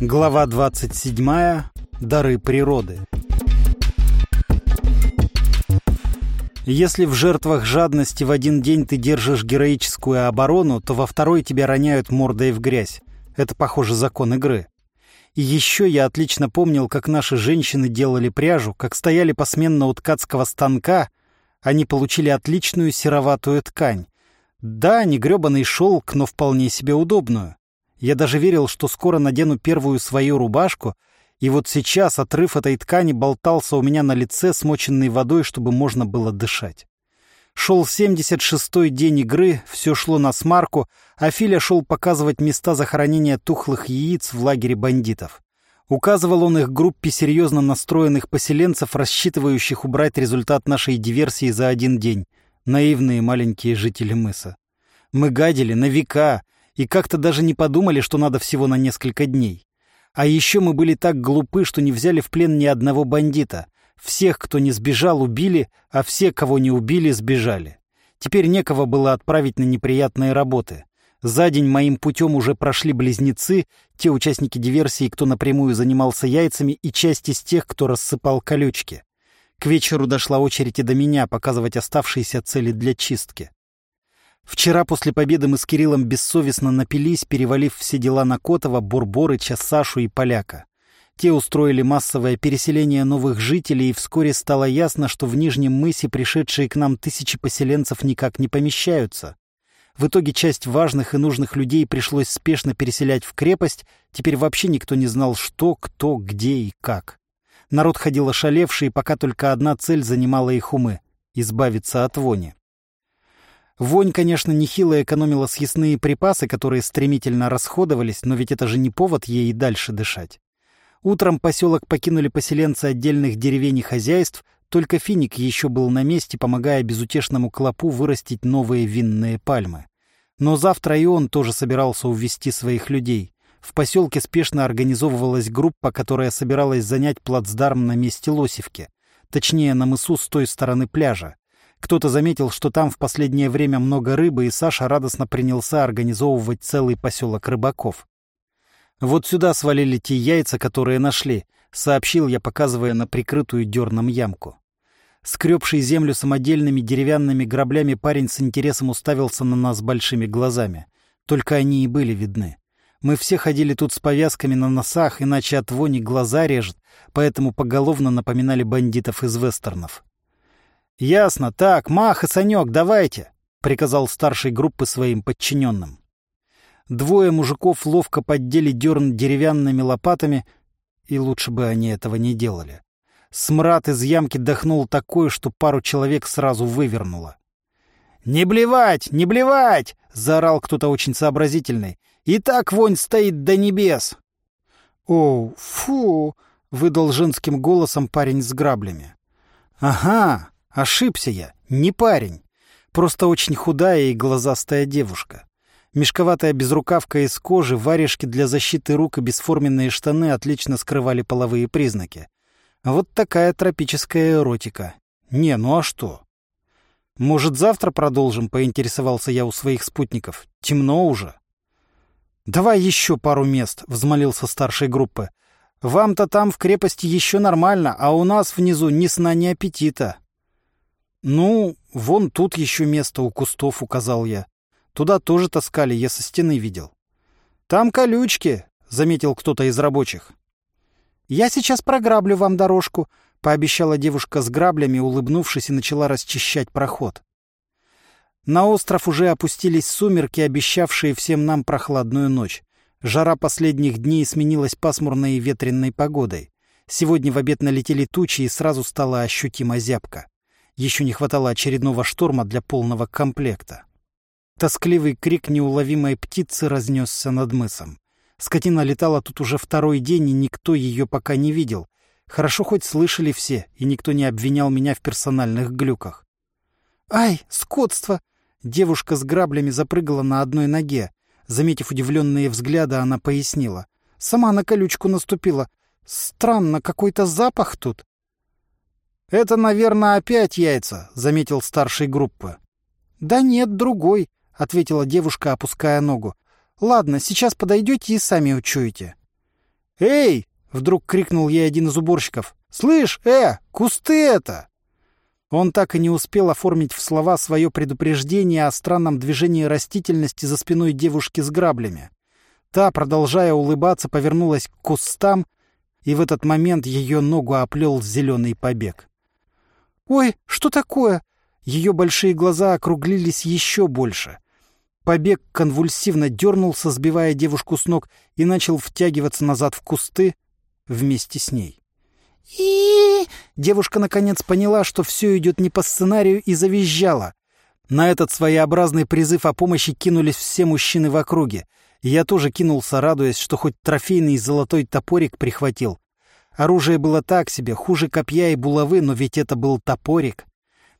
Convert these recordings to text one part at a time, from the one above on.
Глава 27. Дары природы. Если в жертвах жадности в один день ты держишь героическую оборону, то во второй тебя роняют мордой в грязь. Это, похоже, закон игры. И еще я отлично помнил, как наши женщины делали пряжу, как стояли посменно у ткацкого станка, они получили отличную сероватую ткань. Да, не грёбаный шелк, но вполне себе удобную. Я даже верил, что скоро надену первую свою рубашку, и вот сейчас отрыв этой ткани болтался у меня на лице, смоченной водой, чтобы можно было дышать. Шел 76-й день игры, все шло на смарку, а Филя шел показывать места захоронения тухлых яиц в лагере бандитов. Указывал он их группе серьезно настроенных поселенцев, рассчитывающих убрать результат нашей диверсии за один день. Наивные маленькие жители мыса. Мы гадили на века и как-то даже не подумали, что надо всего на несколько дней. А еще мы были так глупы, что не взяли в плен ни одного бандита. Всех, кто не сбежал, убили, а все, кого не убили, сбежали. Теперь некого было отправить на неприятные работы. За день моим путем уже прошли близнецы, те участники диверсии, кто напрямую занимался яйцами, и часть из тех, кто рассыпал колючки. К вечеру дошла очередь и до меня показывать оставшиеся цели для чистки. Вчера после победы мы с Кириллом бессовестно напились, перевалив все дела на Котова, Бурборыча, Сашу и Поляка. Те устроили массовое переселение новых жителей, и вскоре стало ясно, что в Нижнем мысе пришедшие к нам тысячи поселенцев никак не помещаются. В итоге часть важных и нужных людей пришлось спешно переселять в крепость, теперь вообще никто не знал, что, кто, где и как. Народ ходил ошалевший, пока только одна цель занимала их умы — избавиться от вони. Вонь, конечно, нехило экономила съестные припасы, которые стремительно расходовались, но ведь это же не повод ей и дальше дышать. Утром поселок покинули поселенцы отдельных деревень и хозяйств, только финик еще был на месте, помогая безутешному клопу вырастить новые винные пальмы. Но завтра и он тоже собирался увести своих людей. В поселке спешно организовывалась группа, которая собиралась занять плацдарм на месте Лосевки. Точнее, на мысу с той стороны пляжа. Кто-то заметил, что там в последнее время много рыбы, и Саша радостно принялся организовывать целый поселок рыбаков. «Вот сюда свалили те яйца, которые нашли», — сообщил я, показывая на прикрытую дерном ямку. Скребший землю самодельными деревянными граблями парень с интересом уставился на нас большими глазами. Только они и были видны. Мы все ходили тут с повязками на носах, иначе от вони глаза режет, поэтому поголовно напоминали бандитов из вестернов. «Ясно. Так, Мах и Санек, давайте!» — приказал старшей группы своим подчиненным. Двое мужиков ловко поддели дерн деревянными лопатами, и лучше бы они этого не делали. Смрад из ямки дохнул такой, что пару человек сразу вывернуло. «Не блевать! Не блевать!» — заорал кто-то очень сообразительный. «И так вонь стоит до небес!» «О, фу!» — выдал женским голосом парень с граблями. «Ага, Ошибся я, не парень. Просто очень худая и глазастая девушка. Мешковатая безрукавка из кожи, варежки для защиты рук и бесформенные штаны отлично скрывали половые признаки. Вот такая тропическая эротика. Не, ну а что? Может, завтра продолжим, поинтересовался я у своих спутников. Темно уже. Давай еще пару мест, взмолился старшей группы. Вам-то там в крепости еще нормально, а у нас внизу ни сна, ни аппетита. «Ну, вон тут еще место у кустов», — указал я. «Туда тоже таскали, я со стены видел». «Там колючки», — заметил кто-то из рабочих. «Я сейчас програблю вам дорожку», — пообещала девушка с граблями, улыбнувшись, и начала расчищать проход. На остров уже опустились сумерки, обещавшие всем нам прохладную ночь. Жара последних дней сменилась пасмурной и ветренной погодой. Сегодня в обед налетели тучи, и сразу стала ощутима зябка. Еще не хватало очередного шторма для полного комплекта. Тоскливый крик неуловимой птицы разнесся над мысом. Скотина летала тут уже второй день, и никто ее пока не видел. Хорошо хоть слышали все, и никто не обвинял меня в персональных глюках. «Ай, скотство!» Девушка с граблями запрыгала на одной ноге. Заметив удивленные взгляды, она пояснила. «Сама на колючку наступила. Странно, какой-то запах тут». «Это, наверное, опять яйца», — заметил старший группы. «Да нет, другой», — ответила девушка, опуская ногу. «Ладно, сейчас подойдете и сами учуете». «Эй!» — вдруг крикнул ей один из уборщиков. «Слышь, э, кусты это!» Он так и не успел оформить в слова свое предупреждение о странном движении растительности за спиной девушки с граблями. Та, продолжая улыбаться, повернулась к кустам, и в этот момент ее ногу оплел зеленый побег. «Ой, что такое?» Ее большие глаза округлились еще больше. Побег конвульсивно дернулся, сбивая девушку с ног, и начал втягиваться назад в кусты вместе с ней. И девушка наконец поняла, что все идет не по сценарию, и завизжала. На этот своеобразный призыв о помощи кинулись все мужчины в округе. Я тоже кинулся, радуясь, что хоть трофейный золотой топорик прихватил. Оружие было так себе, хуже копья и булавы, но ведь это был топорик.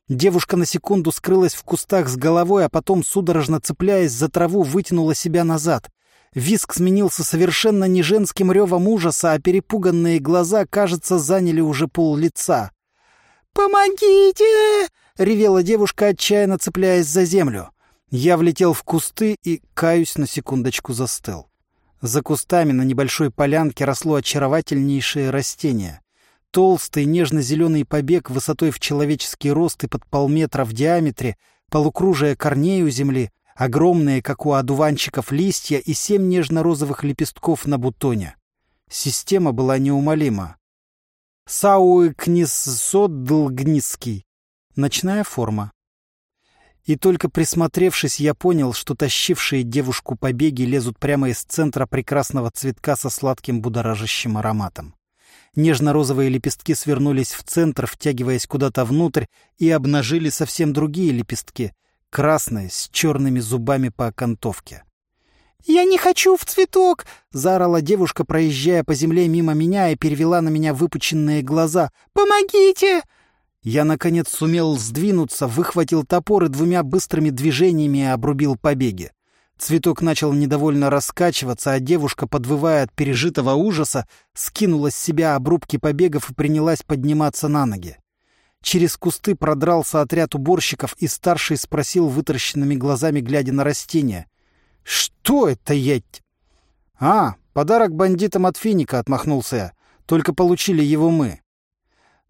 Девушка на секунду скрылась в кустах с головой, а потом, судорожно цепляясь за траву, вытянула себя назад. Виск сменился совершенно не женским ревом ужаса, а перепуганные глаза, кажется, заняли уже пол лица. «Помогите!» — ревела девушка, отчаянно цепляясь за землю. Я влетел в кусты и, каюсь, на секундочку застыл. За кустами на небольшой полянке росло очаровательнейшее растение. Толстый нежно-зеленый побег высотой в человеческий рост и под полметра в диаметре, полукружие корней у земли, огромные, как у одуванчиков, листья и семь нежно-розовых лепестков на бутоне. Система была неумолима. Сауэкнисодлгниский. Ночная форма. И только присмотревшись, я понял, что тащившие девушку побеги лезут прямо из центра прекрасного цветка со сладким будоражащим ароматом. Нежно-розовые лепестки свернулись в центр, втягиваясь куда-то внутрь, и обнажили совсем другие лепестки, красные, с черными зубами по окантовке. «Я не хочу в цветок!» — заорала девушка, проезжая по земле мимо меня и перевела на меня выпученные глаза. «Помогите!» Я, наконец, сумел сдвинуться, выхватил топор и двумя быстрыми движениями обрубил побеги. Цветок начал недовольно раскачиваться, а девушка, подвывая от пережитого ужаса, скинула с себя обрубки побегов и принялась подниматься на ноги. Через кусты продрался отряд уборщиков, и старший спросил вытаращенными глазами, глядя на растение. «Что это, ять?» «А, подарок бандитам от финика», — отмахнулся я. «Только получили его мы».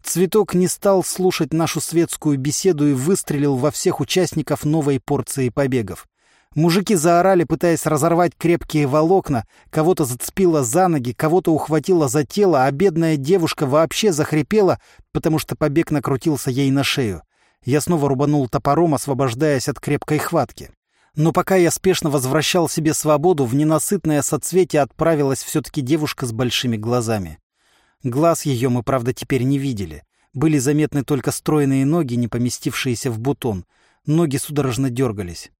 Цветок не стал слушать нашу светскую беседу и выстрелил во всех участников новой порции побегов. Мужики заорали, пытаясь разорвать крепкие волокна, кого-то зацепило за ноги, кого-то ухватило за тело, а бедная девушка вообще захрипела, потому что побег накрутился ей на шею. Я снова рубанул топором, освобождаясь от крепкой хватки. Но пока я спешно возвращал себе свободу, в ненасытное соцветие отправилась все-таки девушка с большими глазами. Глаз ее мы, правда, теперь не видели. Были заметны только стройные ноги, не поместившиеся в бутон. Ноги судорожно дергались.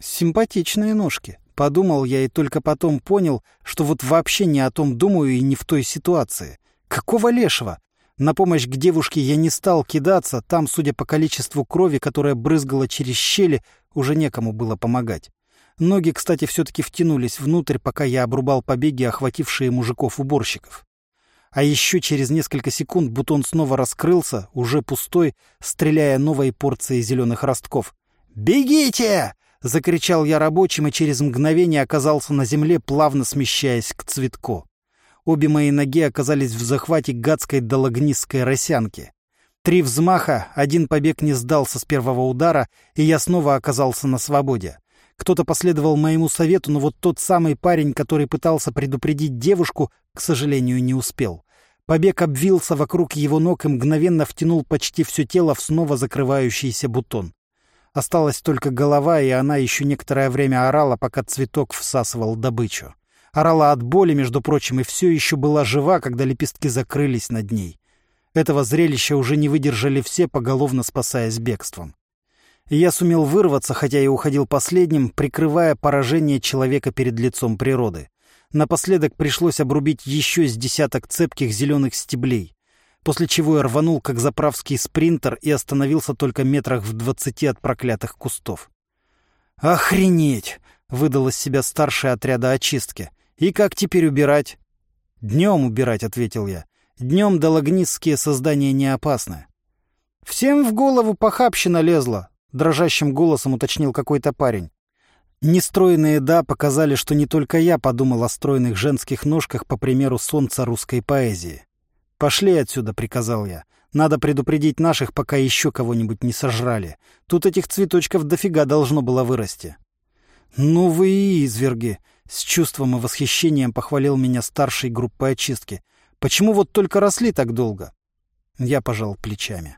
Симпатичные ножки. Подумал я и только потом понял, что вот вообще не о том думаю и не в той ситуации. Какого лешего? На помощь к девушке я не стал кидаться, там, судя по количеству крови, которая брызгала через щели, уже некому было помогать. Ноги, кстати, все-таки втянулись внутрь, пока я обрубал побеги, охватившие мужиков-уборщиков. А еще через несколько секунд бутон снова раскрылся, уже пустой, стреляя новой порцией зеленых ростков. «Бегите!» — закричал я рабочим и через мгновение оказался на земле, плавно смещаясь к цветку. Обе мои ноги оказались в захвате гадской дологнистской росянки. Три взмаха, один побег не сдался с первого удара, и я снова оказался на свободе. Кто-то последовал моему совету, но вот тот самый парень, который пытался предупредить девушку, к сожалению, не успел. Побег обвился вокруг его ног и мгновенно втянул почти все тело в снова закрывающийся бутон. Осталась только голова, и она еще некоторое время орала, пока цветок всасывал добычу. Орала от боли, между прочим, и все еще была жива, когда лепестки закрылись над ней. Этого зрелища уже не выдержали все, поголовно спасаясь бегством. И я сумел вырваться, хотя и уходил последним, прикрывая поражение человека перед лицом природы. Напоследок пришлось обрубить еще с десяток цепких зеленых стеблей после чего я рванул, как заправский спринтер, и остановился только метрах в двадцати от проклятых кустов. «Охренеть!» — выдал из себя старший отряда очистки. «И как теперь убирать?» «Днем убирать», — ответил я. «Днем дологнистские создания не опасны». «Всем в голову похабщина лезла», — дрожащим голосом уточнил какой-то парень. Нестроенные «да» показали, что не только я подумал о стройных женских ножках по примеру солнца русской поэзии. «Пошли отсюда», — приказал я. «Надо предупредить наших, пока еще кого-нибудь не сожрали. Тут этих цветочков дофига должно было вырасти». «Ну вы и изверги!» — с чувством и восхищением похвалил меня старший группы очистки. «Почему вот только росли так долго?» Я пожал плечами.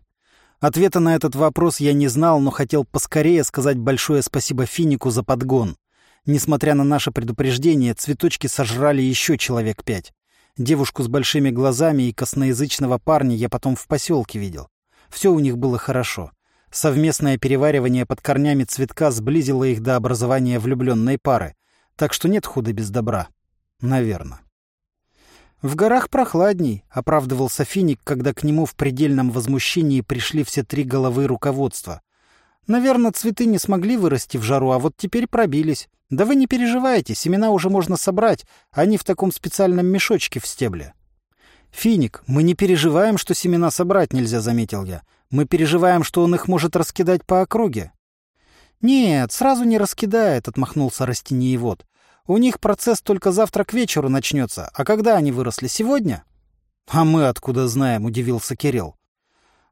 Ответа на этот вопрос я не знал, но хотел поскорее сказать большое спасибо Финику за подгон. Несмотря на наше предупреждение, цветочки сожрали еще человек пять. Девушку с большими глазами и косноязычного парня я потом в поселке видел. Все у них было хорошо. Совместное переваривание под корнями цветка сблизило их до образования влюбленной пары. Так что нет худа без добра. Наверное. «В горах прохладней», — оправдывался Финик, когда к нему в предельном возмущении пришли все три головы руководства. «Наверное, цветы не смогли вырасти в жару, а вот теперь пробились. Да вы не переживайте, семена уже можно собрать, они в таком специальном мешочке в стебле». «Финик, мы не переживаем, что семена собрать нельзя», — заметил я. «Мы переживаем, что он их может раскидать по округе». «Нет, сразу не раскидает», — отмахнулся растениевод. У них процесс только завтра к вечеру начнется. А когда они выросли? Сегодня? А мы откуда знаем, удивился Кирилл.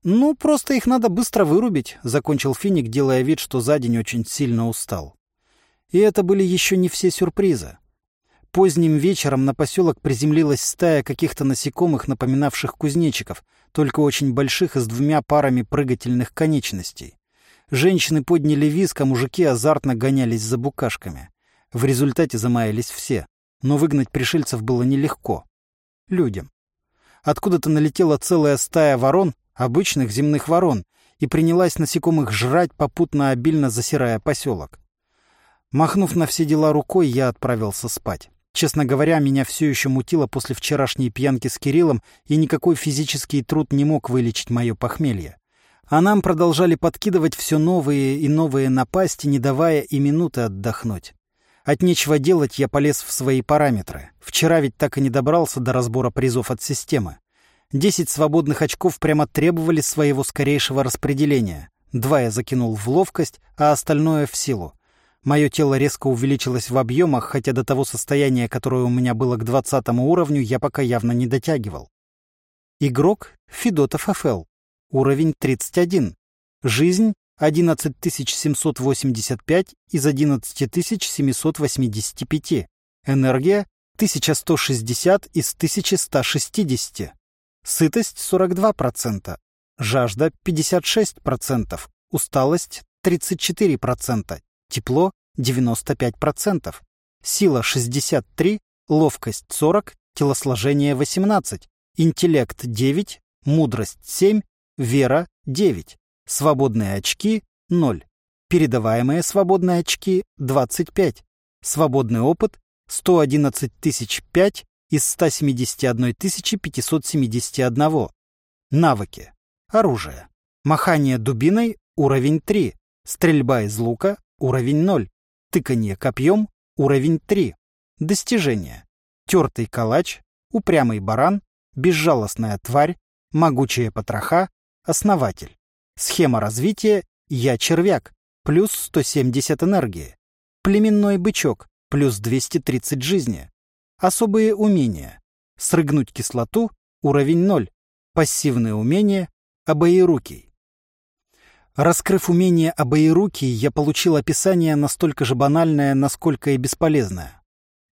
Ну, просто их надо быстро вырубить, закончил Финик, делая вид, что за день очень сильно устал. И это были еще не все сюрпризы. Поздним вечером на поселок приземлилась стая каких-то насекомых, напоминавших кузнечиков, только очень больших и с двумя парами прыгательных конечностей. Женщины подняли виск, а мужики азартно гонялись за букашками. В результате замаялись все, но выгнать пришельцев было нелегко. Людям. Откуда-то налетела целая стая ворон, обычных земных ворон, и принялась насекомых жрать, попутно обильно засирая поселок. Махнув на все дела рукой, я отправился спать. Честно говоря, меня все еще мутило после вчерашней пьянки с Кириллом, и никакой физический труд не мог вылечить мое похмелье. А нам продолжали подкидывать все новые и новые напасти, не давая и минуты отдохнуть. От нечего делать я полез в свои параметры. Вчера ведь так и не добрался до разбора призов от системы. Десять свободных очков прямо требовали своего скорейшего распределения. Два я закинул в ловкость, а остальное — в силу. Мое тело резко увеличилось в объемах, хотя до того состояния, которое у меня было к двадцатому уровню, я пока явно не дотягивал. Игрок — Федотов ФЛ. Уровень 31. Жизнь 11785 из 11785. Энергия 1160 из 1160. Сытость 42%. Жажда 56%. Усталость 34%. Тепло 95%. Сила 63, ловкость 40, телосложение 18, интеллект 9, мудрость 7, вера 9. Свободные очки — 0. Передаваемые свободные очки — 25. Свободный опыт — 111 тысяч 5 из 171 571. Навыки. Оружие. Махание дубиной — уровень 3. Стрельба из лука — уровень 0. Тыканье копьем — уровень 3. Достижения. Тертый калач, упрямый баран, безжалостная тварь, могучая потроха, основатель. Схема развития «Я червяк» плюс 170 энергии. Племенной бычок плюс 230 жизни. Особые умения. Срыгнуть кислоту уровень 0. Пассивные умения обоирукий. Раскрыв умение обоирукий, я получил описание настолько же банальное, насколько и бесполезное.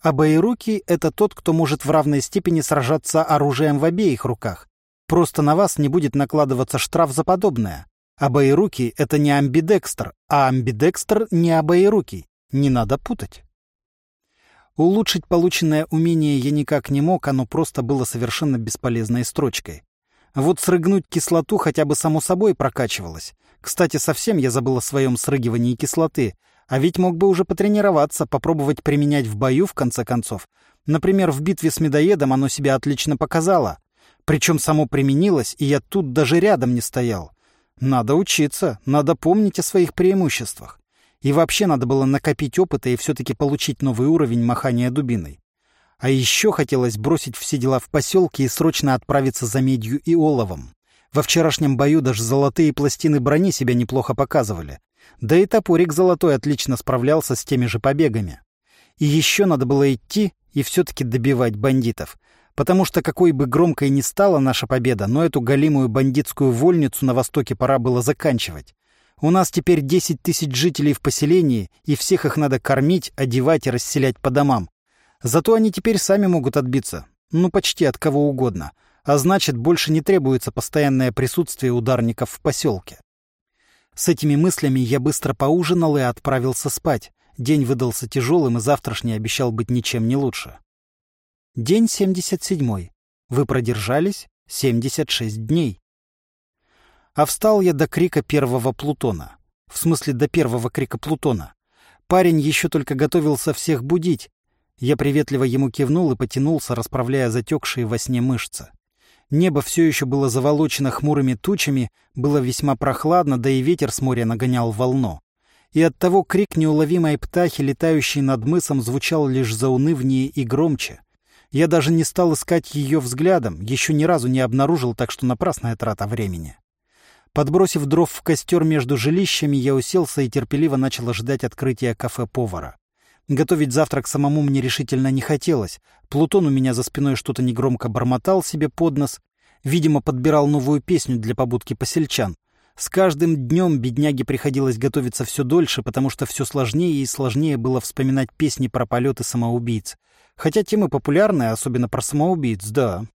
Обоирукий — это тот, кто может в равной степени сражаться оружием в обеих руках. Просто на вас не будет накладываться штраф за подобное. Обоирукий — это не амбидекстер, а амбидекстер — не обоирукий. Не надо путать. Улучшить полученное умение я никак не мог, оно просто было совершенно бесполезной строчкой. Вот срыгнуть кислоту хотя бы само собой прокачивалось. Кстати, совсем я забыл о своем срыгивании кислоты, а ведь мог бы уже потренироваться, попробовать применять в бою, в конце концов. Например, в битве с медоедом оно себя отлично показало. Причем само применилось, и я тут даже рядом не стоял. Надо учиться, надо помнить о своих преимуществах. И вообще надо было накопить опыта и все-таки получить новый уровень махания дубиной. А еще хотелось бросить все дела в поселке и срочно отправиться за медью и оловом. Во вчерашнем бою даже золотые пластины брони себя неплохо показывали. Да и топорик золотой отлично справлялся с теми же побегами. И еще надо было идти и все-таки добивать бандитов. Потому что какой бы громкой ни стала наша победа, но эту галимую бандитскую вольницу на Востоке пора было заканчивать. У нас теперь 10 тысяч жителей в поселении, и всех их надо кормить, одевать и расселять по домам. Зато они теперь сами могут отбиться. Ну, почти от кого угодно. А значит, больше не требуется постоянное присутствие ударников в поселке. С этими мыслями я быстро поужинал и отправился спать. День выдался тяжелым, и завтрашний обещал быть ничем не лучше. День 77. Вы продержались 76 дней. А встал я до крика первого Плутона. В смысле, до первого крика Плутона. Парень еще только готовился всех будить. Я приветливо ему кивнул и потянулся, расправляя затекшие во сне мышцы. Небо все еще было заволочено хмурыми тучами, было весьма прохладно, да и ветер с моря нагонял волну. И оттого крик неуловимой птахи, летающей над мысом, звучал лишь заунывнее и громче. Я даже не стал искать ее взглядом, еще ни разу не обнаружил, так что напрасная трата времени. Подбросив дров в костер между жилищами, я уселся и терпеливо начал ожидать открытия кафе-повара. Готовить завтрак самому мне решительно не хотелось. Плутон у меня за спиной что-то негромко бормотал себе под нос. Видимо, подбирал новую песню для побудки посельчан. С каждым днем бедняге приходилось готовиться все дольше, потому что все сложнее и сложнее было вспоминать песни про полеты самоубийц. Хотя темы популярные, особенно про самоубийц, да.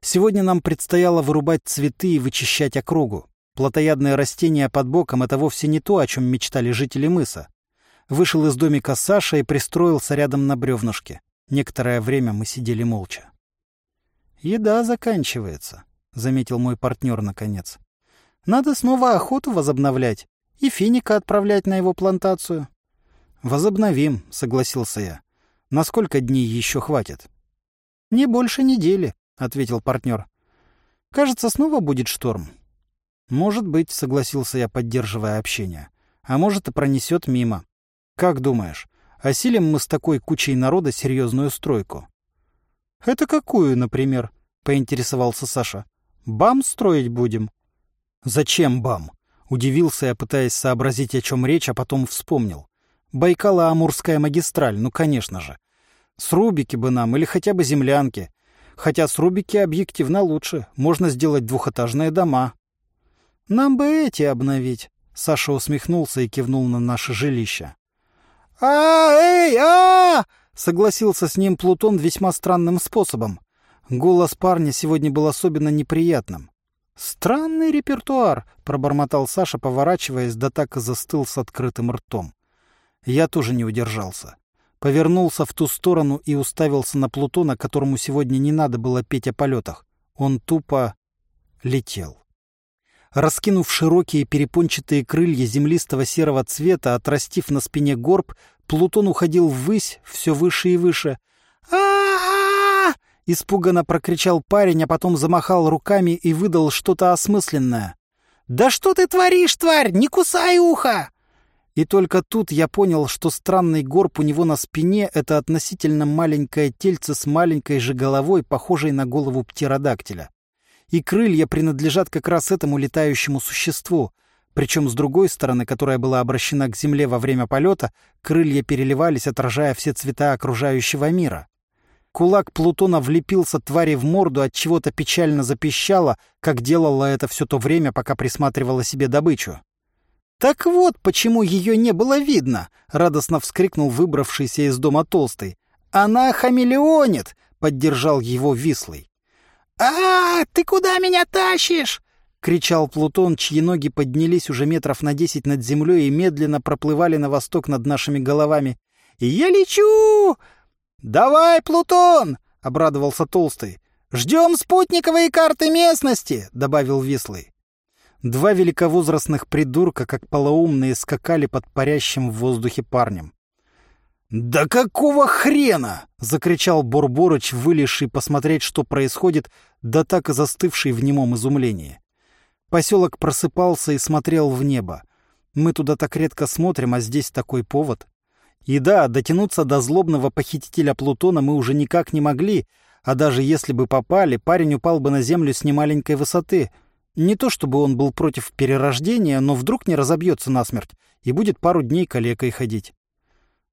Сегодня нам предстояло вырубать цветы и вычищать округу. Плотоядные растения под боком — это вовсе не то, о чем мечтали жители мыса вышел из домика Саша и пристроился рядом на бревнышке. Некоторое время мы сидели молча. «Еда заканчивается», — заметил мой партнер наконец. «Надо снова охоту возобновлять и финика отправлять на его плантацию». «Возобновим», — согласился я. «На сколько дней еще хватит?» «Не больше недели», — ответил партнер. «Кажется, снова будет шторм». «Может быть», — согласился я, поддерживая общение. «А может, и пронесет мимо. Как думаешь, осилим мы с такой кучей народа серьезную стройку? — Это какую, например? — поинтересовался Саша. — Бам строить будем? — Зачем бам? — удивился я, пытаясь сообразить, о чем речь, а потом вспомнил. Байкало-Амурская магистраль, ну, конечно же. Срубики бы нам или хотя бы землянки. Хотя срубики объективно лучше, можно сделать двухэтажные дома. — Нам бы эти обновить. Саша усмехнулся и кивнул на наше жилище. «А, эй, а!» — согласился с ним Плутон весьма странным способом. Голос парня сегодня был особенно неприятным. «Странный репертуар», — пробормотал Саша, поворачиваясь, да так и застыл с открытым ртом. Я тоже не удержался. Повернулся в ту сторону и уставился на Плутона, которому сегодня не надо было петь о полетах. Он тупо летел. Раскинув широкие перепончатые крылья землистого серого цвета, отрастив на спине горб, Плутон уходил ввысь, все выше и выше. а Испуганно прокричал парень, а потом замахал руками и выдал что-то осмысленное. «Да что ты творишь, тварь? Не кусай ухо!» И только тут я понял, что странный горб у него на спине — это относительно маленькое тельце с маленькой же головой, похожей на голову птеродактиля и крылья принадлежат как раз этому летающему существу. Причем с другой стороны, которая была обращена к земле во время полета, крылья переливались, отражая все цвета окружающего мира. Кулак Плутона влепился твари в морду, от чего-то печально запищало, как делала это все то время, пока присматривала себе добычу. «Так вот, почему ее не было видно!» — радостно вскрикнул выбравшийся из дома толстый. «Она хамелеонит!» — поддержал его вислый а, ты куда меня тащишь?» — кричал Плутон, чьи ноги поднялись уже метров на десять над землей и медленно проплывали на восток над нашими головами. «Я лечу!» «Давай, Плутон!» — обрадовался Толстый. «Ждем спутниковые карты местности!» — добавил Вислый. Два великовозрастных придурка, как полоумные, скакали под парящим в воздухе парнем. «Да какого хрена!» — закричал Борборыч, вылезший посмотреть, что происходит, да так и застывший в немом изумлении. Поселок просыпался и смотрел в небо. Мы туда так редко смотрим, а здесь такой повод. И да, дотянуться до злобного похитителя Плутона мы уже никак не могли, а даже если бы попали, парень упал бы на землю с немаленькой высоты. Не то чтобы он был против перерождения, но вдруг не разобьется насмерть, и будет пару дней калекой ходить.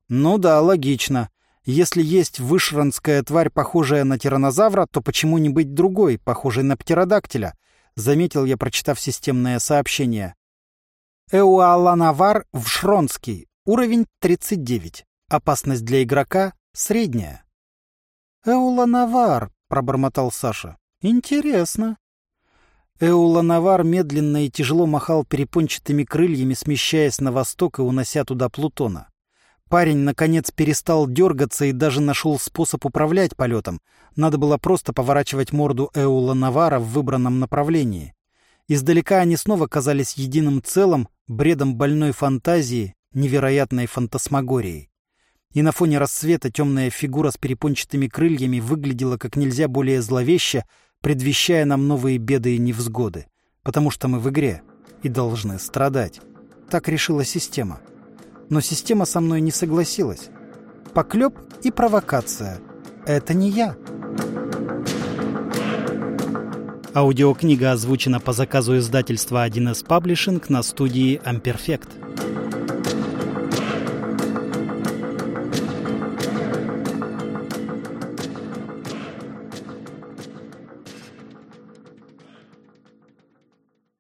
Ну да, логично. Если есть вышранская тварь, похожая на тиранозавра, то почему не быть другой, похожей на птеродактиля? Заметил я, прочитав системное сообщение. Эуаланавар Вшронский. Уровень 39. Опасность для игрока средняя. «Эуланавар», — пробормотал Саша. «Интересно». Эуланавар медленно и тяжело махал перепончатыми крыльями, смещаясь на восток и унося туда Плутона. Парень, наконец, перестал дергаться и даже нашел способ управлять полетом. Надо было просто поворачивать морду Эула Навара в выбранном направлении. Издалека они снова казались единым целым, бредом больной фантазии, невероятной фантасмагорией. И на фоне рассвета темная фигура с перепончатыми крыльями выглядела как нельзя более зловеще, предвещая нам новые беды и невзгоды. Потому что мы в игре и должны страдать. Так решила система. Но система со мной не согласилась. Поклеп и провокация. Это не я. Аудиокнига озвучена по заказу издательства 1С Паблишинг на студии Amperfect.